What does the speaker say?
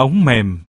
ống mềm.